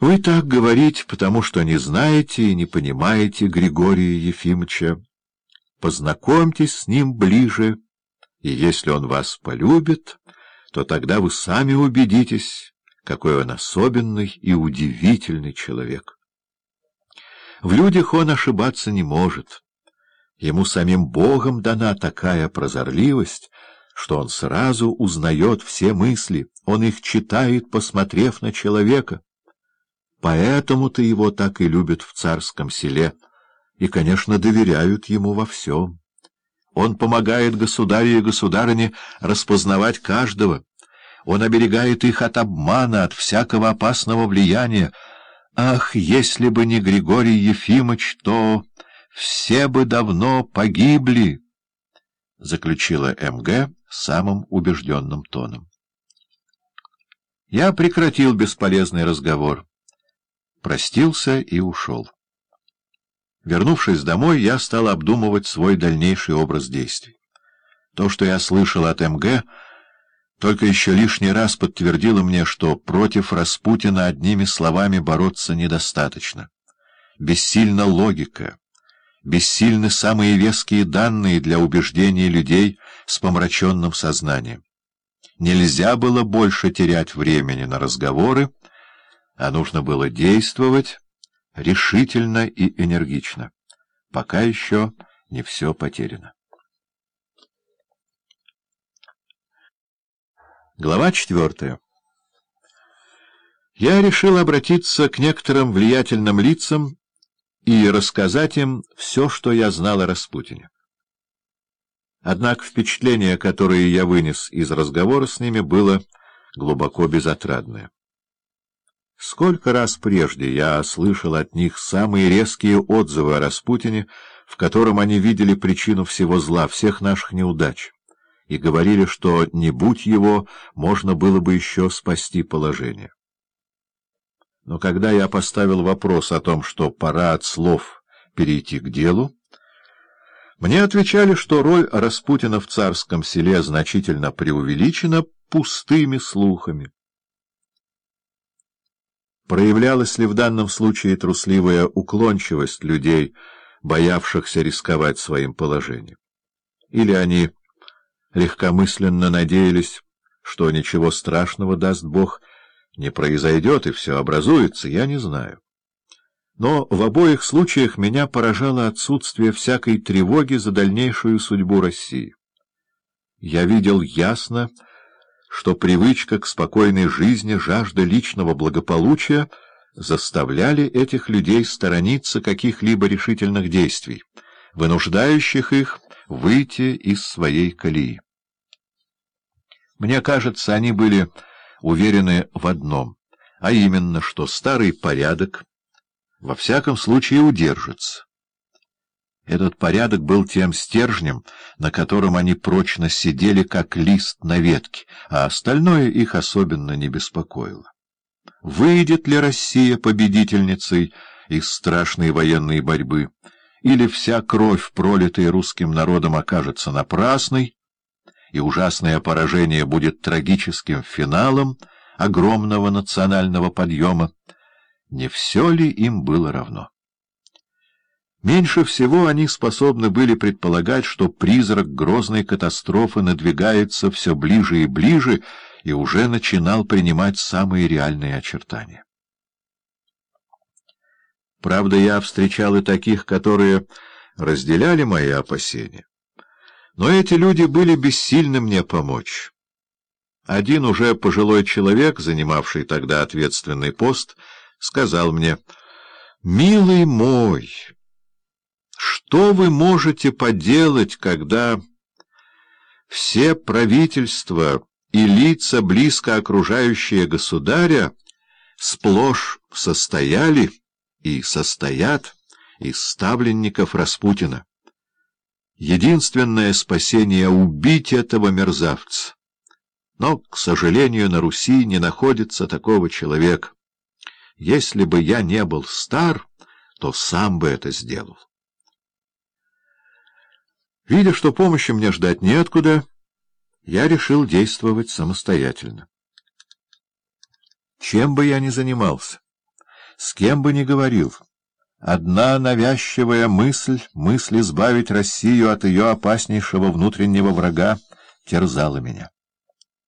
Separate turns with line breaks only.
Вы так говорите, потому что не знаете и не понимаете Григория Ефимовича. Познакомьтесь с ним ближе, и если он вас полюбит, то тогда вы сами убедитесь, какой он особенный и удивительный человек. В людях он ошибаться не может. Ему самим Богом дана такая прозорливость, что он сразу узнает все мысли, он их читает, посмотрев на человека. Поэтому-то его так и любят в царском селе и, конечно, доверяют ему во всем. Он помогает государю и государыне распознавать каждого. Он оберегает их от обмана, от всякого опасного влияния. Ах, если бы не Григорий Ефимович, то все бы давно погибли, — заключила МГ самым убежденным тоном. Я прекратил бесполезный разговор простился и ушел. Вернувшись домой, я стал обдумывать свой дальнейший образ действий. То, что я слышал от МГ, только еще лишний раз подтвердило мне, что против Распутина одними словами бороться недостаточно. Бессильна логика, бессильны самые веские данные для убеждения людей с помраченным сознанием. Нельзя было больше терять времени на разговоры, а нужно было действовать решительно и энергично. Пока еще не все потеряно. Глава четвертая. Я решил обратиться к некоторым влиятельным лицам и рассказать им все, что я знал о Распутине. Однако впечатление, которое я вынес из разговора с ними, было глубоко безотрадное. Сколько раз прежде я слышал от них самые резкие отзывы о Распутине, в котором они видели причину всего зла, всех наших неудач, и говорили, что, не будь его, можно было бы еще спасти положение. Но когда я поставил вопрос о том, что пора от слов перейти к делу, мне отвечали, что роль Распутина в царском селе значительно преувеличена пустыми слухами. Проявлялась ли в данном случае трусливая уклончивость людей, боявшихся рисковать своим положением? Или они легкомысленно надеялись, что ничего страшного, даст Бог, не произойдет и все образуется, я не знаю. Но в обоих случаях меня поражало отсутствие всякой тревоги за дальнейшую судьбу России. Я видел ясно, что привычка к спокойной жизни, жажда личного благополучия заставляли этих людей сторониться каких-либо решительных действий, вынуждающих их выйти из своей колеи. Мне кажется, они были уверены в одном, а именно, что старый порядок во всяком случае удержится. Этот порядок был тем стержнем, на котором они прочно сидели, как лист на ветке, а остальное их особенно не беспокоило. Выйдет ли Россия победительницей из страшной военной борьбы, или вся кровь, пролитая русским народом, окажется напрасной, и ужасное поражение будет трагическим финалом огромного национального подъема, не все ли им было равно? Меньше всего они способны были предполагать, что призрак грозной катастрофы надвигается все ближе и ближе и уже начинал принимать самые реальные очертания. Правда, я встречал и таких, которые разделяли мои опасения. Но эти люди были бессильны мне помочь. Один уже пожилой человек, занимавший тогда ответственный пост, сказал мне, «Милый мой...» Что вы можете поделать, когда все правительства и лица, близко окружающие государя, сплошь состояли и состоят из ставленников Распутина? Единственное спасение — убить этого мерзавца. Но, к сожалению, на Руси не находится такого человека. Если бы я не был стар, то сам бы это сделал. Видя, что помощи мне ждать неоткуда, я решил действовать самостоятельно. Чем бы я ни занимался, С кем бы ни говорил, одна навязчивая мысль, мысль избавить Россию от ее опаснейшего внутреннего врага, терзала меня.